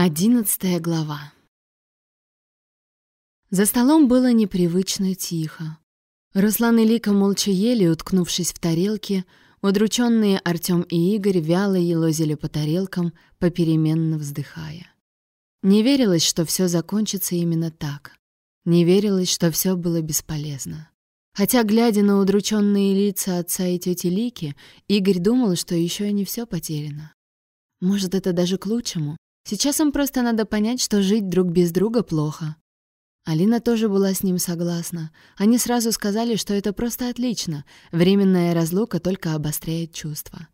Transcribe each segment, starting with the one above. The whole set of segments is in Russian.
Одиннадцатая глава За столом было непривычно тихо. Руслан и Лика молча ели, уткнувшись в тарелки, удрученные Артем и Игорь вяло елозили по тарелкам, попеременно вздыхая. Не верилось, что все закончится именно так. Не верилось, что все было бесполезно. Хотя, глядя на удрученные лица отца и тети Лики, Игорь думал, что еще и не все потеряно. Может, это даже к лучшему. Сейчас им просто надо понять, что жить друг без друга плохо. Алина тоже была с ним согласна. Они сразу сказали, что это просто отлично. Временная разлука только обостряет чувства.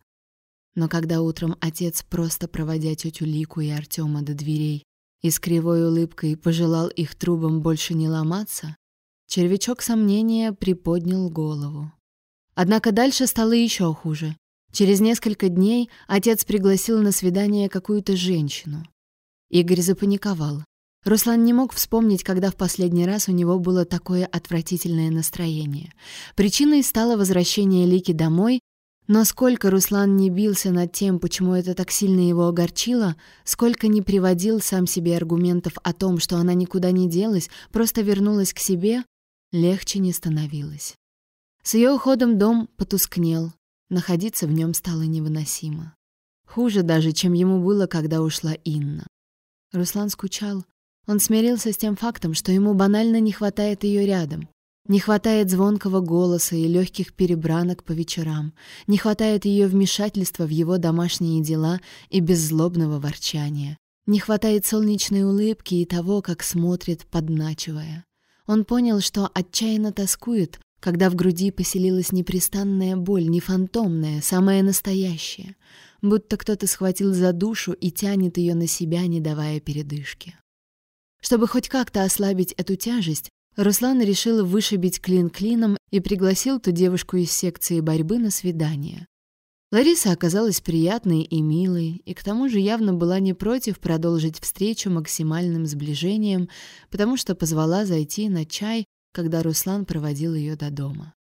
Но когда утром отец, просто проводя тетю Лику и Артема до дверей, и с кривой улыбкой пожелал их трубам больше не ломаться, червячок сомнения приподнял голову. Однако дальше стало еще хуже. Через несколько дней отец пригласил на свидание какую-то женщину. Игорь запаниковал. Руслан не мог вспомнить, когда в последний раз у него было такое отвратительное настроение. Причиной стало возвращение Лики домой, но сколько Руслан не бился над тем, почему это так сильно его огорчило, сколько не приводил сам себе аргументов о том, что она никуда не делась, просто вернулась к себе, легче не становилось. С ее уходом дом потускнел, Находиться в нем стало невыносимо. Хуже даже, чем ему было, когда ушла Инна. Руслан скучал. Он смирился с тем фактом, что ему банально не хватает ее рядом. Не хватает звонкого голоса и легких перебранок по вечерам. Не хватает ее вмешательства в его домашние дела и беззлобного ворчания. Не хватает солнечной улыбки и того, как смотрит, подначивая. Он понял, что отчаянно тоскует, когда в груди поселилась непрестанная боль, не фантомная, самая настоящая, будто кто-то схватил за душу и тянет ее на себя, не давая передышки. Чтобы хоть как-то ослабить эту тяжесть, Руслан решил вышибить клин клином и пригласил ту девушку из секции борьбы на свидание. Лариса оказалась приятной и милой, и к тому же явно была не против продолжить встречу максимальным сближением, потому что позвала зайти на чай когда Руслан проводил ее до дома.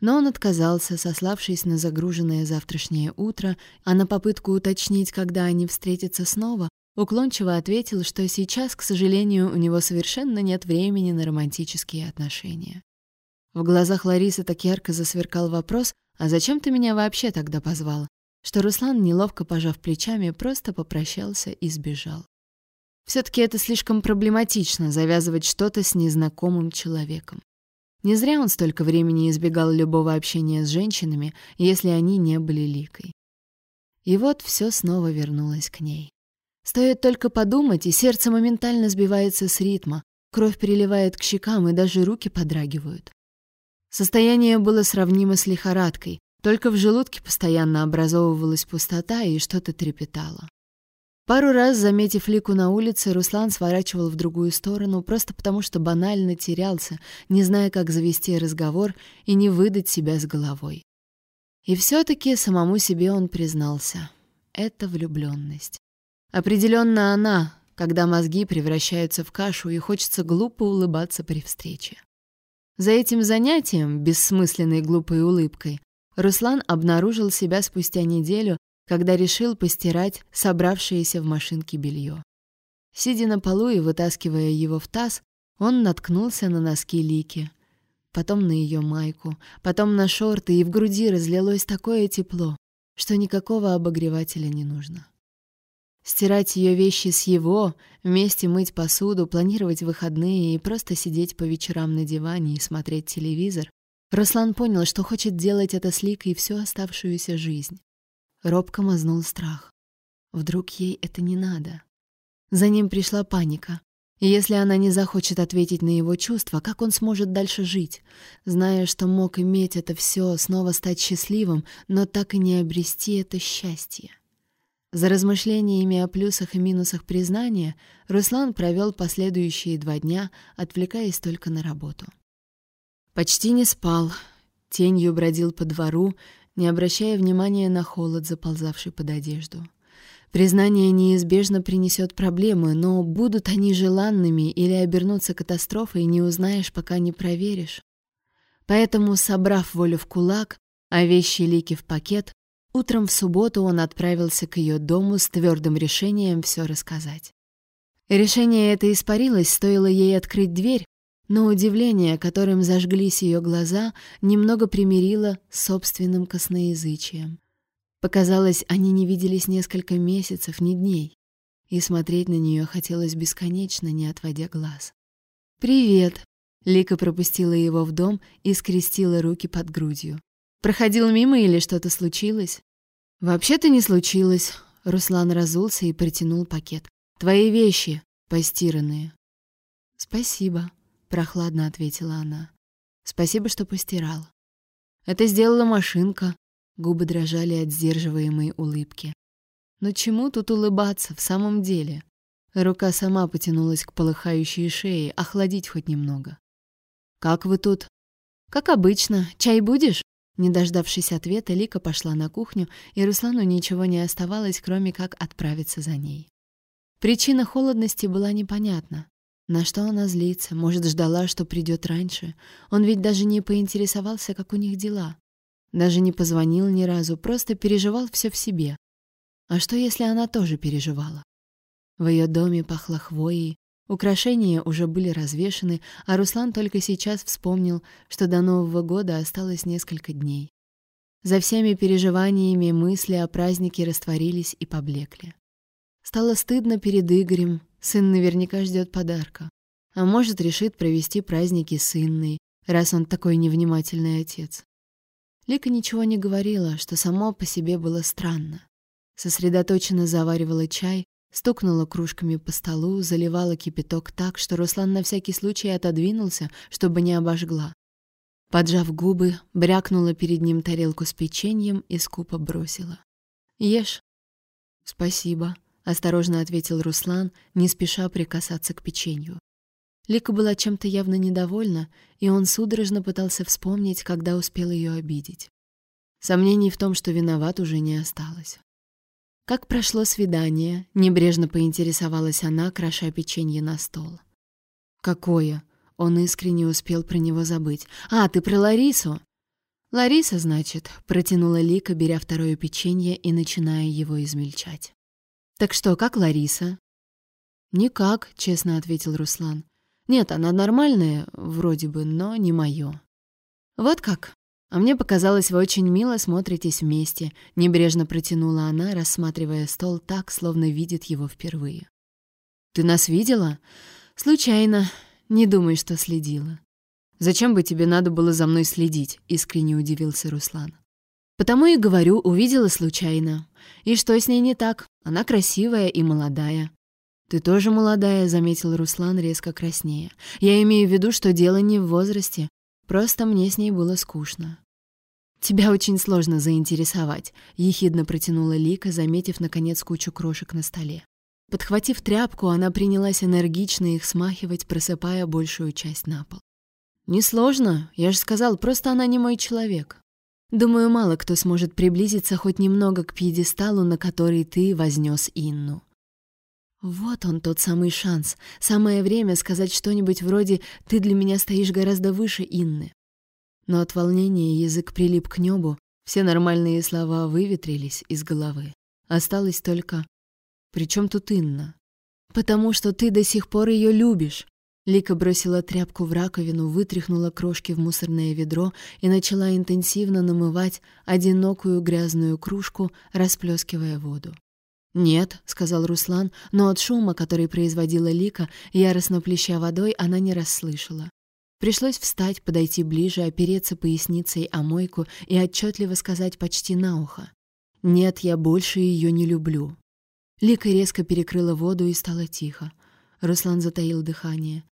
Но он отказался, сославшись на загруженное завтрашнее утро, а на попытку уточнить, когда они встретятся снова, уклончиво ответил, что сейчас, к сожалению, у него совершенно нет времени на романтические отношения. В глазах Ларисы так ярко засверкал вопрос «А зачем ты меня вообще тогда позвал?» что Руслан, неловко пожав плечами, просто попрощался и сбежал. Все-таки это слишком проблематично завязывать что-то с незнакомым человеком. Не зря он столько времени избегал любого общения с женщинами, если они не были ликой. И вот все снова вернулось к ней. Стоит только подумать, и сердце моментально сбивается с ритма, кровь приливает к щекам, и даже руки подрагивают. Состояние было сравнимо с лихорадкой, только в желудке постоянно образовывалась пустота и что-то трепетало. Пару раз, заметив Лику на улице, Руслан сворачивал в другую сторону, просто потому что банально терялся, не зная, как завести разговор и не выдать себя с головой. И все-таки самому себе он признался. Это влюбленность. Определенно она, когда мозги превращаются в кашу и хочется глупо улыбаться при встрече. За этим занятием, бессмысленной глупой улыбкой, Руслан обнаружил себя спустя неделю когда решил постирать собравшееся в машинке белье. Сидя на полу и вытаскивая его в таз, он наткнулся на носки Лики, потом на ее майку, потом на шорты, и в груди разлилось такое тепло, что никакого обогревателя не нужно. Стирать ее вещи с его, вместе мыть посуду, планировать выходные и просто сидеть по вечерам на диване и смотреть телевизор, Руслан понял, что хочет делать это с Ликой всю оставшуюся жизнь. Робко мазнул страх. Вдруг ей это не надо? За ним пришла паника. Если она не захочет ответить на его чувства, как он сможет дальше жить, зная, что мог иметь это все, снова стать счастливым, но так и не обрести это счастье? За размышлениями о плюсах и минусах признания Руслан провел последующие два дня, отвлекаясь только на работу. Почти не спал, тенью бродил по двору, не обращая внимания на холод, заползавший под одежду. Признание неизбежно принесет проблемы, но будут они желанными или обернутся катастрофой, не узнаешь, пока не проверишь. Поэтому, собрав волю в кулак, а вещи Лики в пакет, утром в субботу он отправился к ее дому с твердым решением все рассказать. Решение это испарилось, стоило ей открыть дверь, но удивление, которым зажглись ее глаза, немного примирило с собственным косноязычием. Показалось, они не виделись несколько месяцев, не дней, и смотреть на нее хотелось бесконечно, не отводя глаз. «Привет!» — Лика пропустила его в дом и скрестила руки под грудью. «Проходил мимо или что-то случилось?» «Вообще-то не случилось», — Руслан разулся и протянул пакет. «Твои вещи, постиранные». «Спасибо», — прохладно ответила она. «Спасибо, что постирал». «Это сделала машинка», — губы дрожали от сдерживаемой улыбки. «Но чему тут улыбаться в самом деле?» Рука сама потянулась к полыхающей шее, охладить хоть немного. «Как вы тут?» «Как обычно. Чай будешь?» Не дождавшись ответа, Лика пошла на кухню, и Руслану ничего не оставалось, кроме как отправиться за ней. Причина холодности была непонятна. На что она злится? Может, ждала, что придет раньше? Он ведь даже не поинтересовался, как у них дела. Даже не позвонил ни разу, просто переживал все в себе. А что, если она тоже переживала? В ее доме пахло хвоей, Украшения уже были развешаны, а Руслан только сейчас вспомнил, что до Нового года осталось несколько дней. За всеми переживаниями мысли о празднике растворились и поблекли. Стало стыдно перед Игорем, сын наверняка ждет подарка. А может, решит провести праздники с Инной, раз он такой невнимательный отец. Лика ничего не говорила, что само по себе было странно. Сосредоточенно заваривала чай, Стукнула кружками по столу, заливала кипяток так, что Руслан на всякий случай отодвинулся, чтобы не обожгла. Поджав губы, брякнула перед ним тарелку с печеньем и скупо бросила. «Ешь». «Спасибо», — осторожно ответил Руслан, не спеша прикасаться к печенью. Лика была чем-то явно недовольна, и он судорожно пытался вспомнить, когда успел ее обидеть. Сомнений в том, что виноват, уже не осталось. «Как прошло свидание?» — небрежно поинтересовалась она, кроша печенье на стол. «Какое?» — он искренне успел про него забыть. «А, ты про Ларису?» «Лариса, значит», — протянула Лика, беря второе печенье и начиная его измельчать. «Так что, как Лариса?» «Никак», — честно ответил Руслан. «Нет, она нормальная, вроде бы, но не моё». «Вот как?» «А мне показалось, вы очень мило смотритесь вместе», — небрежно протянула она, рассматривая стол так, словно видит его впервые. «Ты нас видела?» «Случайно. Не думай, что следила». «Зачем бы тебе надо было за мной следить?» — искренне удивился Руслан. «Потому и говорю, увидела случайно. И что с ней не так? Она красивая и молодая». «Ты тоже молодая», — заметил Руслан резко краснея. «Я имею в виду, что дело не в возрасте. Просто мне с ней было скучно». «Тебя очень сложно заинтересовать», — ехидно протянула Лика, заметив, наконец, кучу крошек на столе. Подхватив тряпку, она принялась энергично их смахивать, просыпая большую часть на пол. «Несложно, я же сказал, просто она не мой человек. Думаю, мало кто сможет приблизиться хоть немного к пьедесталу, на который ты вознес Инну». Вот он, тот самый шанс. Самое время сказать что-нибудь вроде «ты для меня стоишь гораздо выше Инны». Но от волнения язык прилип к небу, все нормальные слова выветрились из головы. Осталось только «При чем тут Инна?» «Потому что ты до сих пор ее любишь!» Лика бросила тряпку в раковину, вытряхнула крошки в мусорное ведро и начала интенсивно намывать одинокую грязную кружку, расплескивая воду. «Нет», — сказал Руслан, но от шума, который производила Лика, яростно плеща водой, она не расслышала. Пришлось встать, подойти ближе, опереться поясницей о мойку и отчетливо сказать почти на ухо. «Нет, я больше ее не люблю». Лика резко перекрыла воду и стало тихо. Руслан затаил дыхание.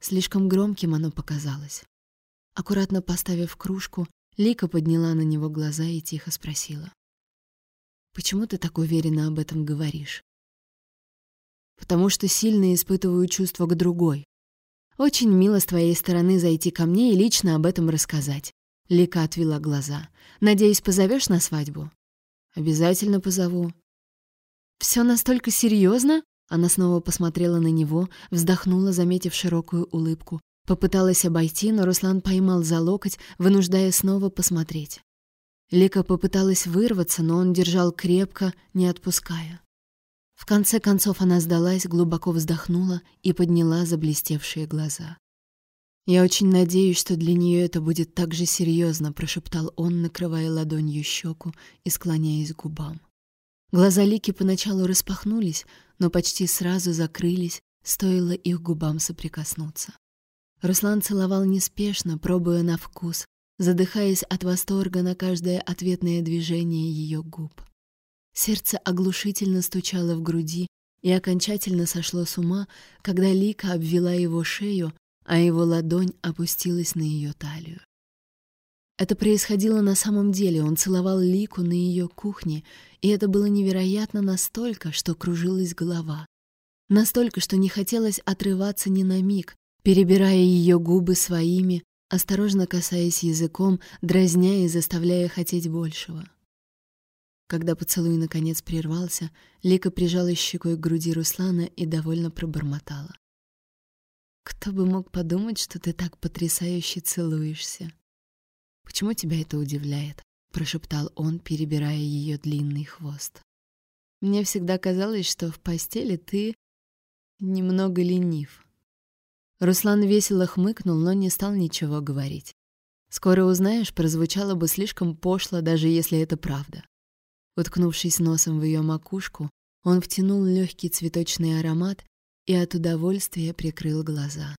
Слишком громким оно показалось. Аккуратно поставив кружку, Лика подняла на него глаза и тихо спросила. «Почему ты так уверенно об этом говоришь?» «Потому что сильно испытываю чувство к другой», «Очень мило с твоей стороны зайти ко мне и лично об этом рассказать». Лика отвела глаза. «Надеюсь, позовешь на свадьбу?» «Обязательно позову». «Все настолько серьезно?» Она снова посмотрела на него, вздохнула, заметив широкую улыбку. Попыталась обойти, но Руслан поймал за локоть, вынуждая снова посмотреть. Лика попыталась вырваться, но он держал крепко, не отпуская. В конце концов она сдалась, глубоко вздохнула и подняла заблестевшие глаза. «Я очень надеюсь, что для нее это будет так же серьезно», — прошептал он, накрывая ладонью щеку и склоняясь к губам. Глаза Лики поначалу распахнулись, но почти сразу закрылись, стоило их губам соприкоснуться. Руслан целовал неспешно, пробуя на вкус, задыхаясь от восторга на каждое ответное движение ее губ. Сердце оглушительно стучало в груди и окончательно сошло с ума, когда Лика обвела его шею, а его ладонь опустилась на ее талию. Это происходило на самом деле, он целовал Лику на ее кухне, и это было невероятно настолько, что кружилась голова. Настолько, что не хотелось отрываться ни на миг, перебирая ее губы своими, осторожно касаясь языком, дразня и заставляя хотеть большего. Когда поцелуй наконец прервался, Лика прижала щекой к груди Руслана и довольно пробормотала. «Кто бы мог подумать, что ты так потрясающе целуешься?» «Почему тебя это удивляет?» — прошептал он, перебирая ее длинный хвост. «Мне всегда казалось, что в постели ты немного ленив». Руслан весело хмыкнул, но не стал ничего говорить. «Скоро узнаешь» прозвучало бы слишком пошло, даже если это правда. Уткнувшись носом в ее макушку, он втянул легкий цветочный аромат и от удовольствия прикрыл глаза.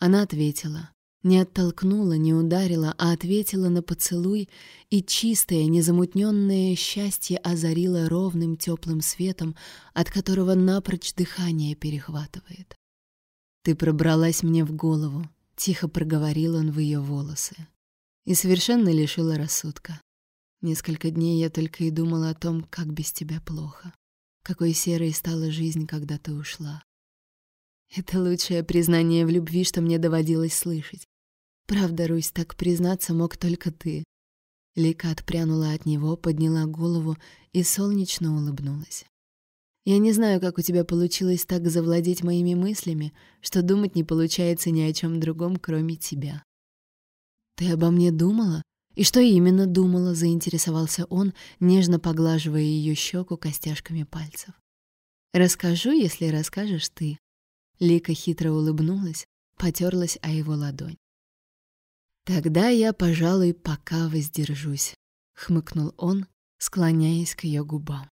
Она ответила. Не оттолкнула, не ударила, а ответила на поцелуй, и чистое, незамутненное счастье озарило ровным теплым светом, от которого напрочь дыхание перехватывает. «Ты пробралась мне в голову», — тихо проговорил он в ее волосы. И совершенно лишила рассудка. Несколько дней я только и думала о том, как без тебя плохо. Какой серой стала жизнь, когда ты ушла. Это лучшее признание в любви, что мне доводилось слышать. Правда, Русь, так признаться мог только ты. Лика отпрянула от него, подняла голову и солнечно улыбнулась. Я не знаю, как у тебя получилось так завладеть моими мыслями, что думать не получается ни о чем другом, кроме тебя. Ты обо мне думала? «И что именно думала?» — заинтересовался он, нежно поглаживая ее щеку костяшками пальцев. «Расскажу, если расскажешь ты». Лика хитро улыбнулась, потерлась о его ладонь. «Тогда я, пожалуй, пока воздержусь», — хмыкнул он, склоняясь к ее губам.